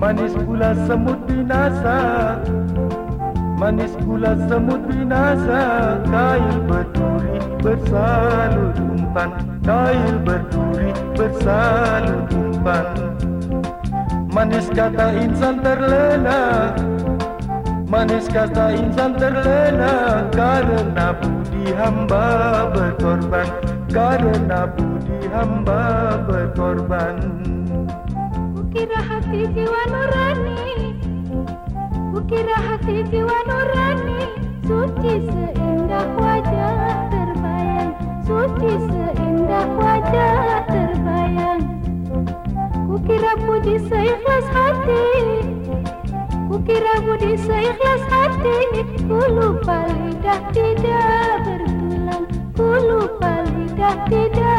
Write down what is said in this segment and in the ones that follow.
Manis gula semut binasa. Manis gula semut binasa. Kail berduri bersalut umpan Kail berduri bersalut umpan Manis kata insan terlena. Manis kata insan terlena. Karena budi hamba berkorban. Karena budi hamba berkorban Kukira hati jiwa nurani. Kukira hati jiwa nurani. Suci seindah wajah terbayang. Suci seindah wajah terbayang. Kukira puji seikhlas hati. Kukira budi seikhlas hati. Ku lupa lidah tidak bertulang. Ku lupa lidah tidak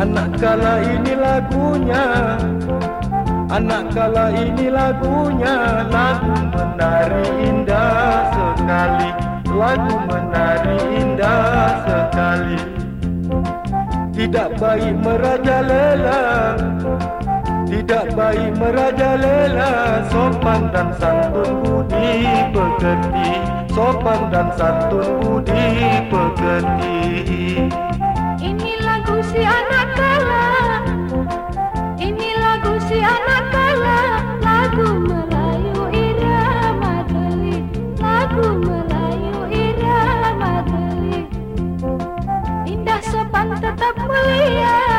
Anak kala ini lagunya Anak kala ini lagunya Lagu menari indah sekali Lagu menari indah sekali. Tidak baik merajalela Tidak baik merajalela Sopan dan santun budi pekerti Sopan dan santun budi pekerti si anak kala. Ini lagu si anak kala. Lagu Melayu irama tali Lagu Melayu irama tali Indah sopan tetap mulia.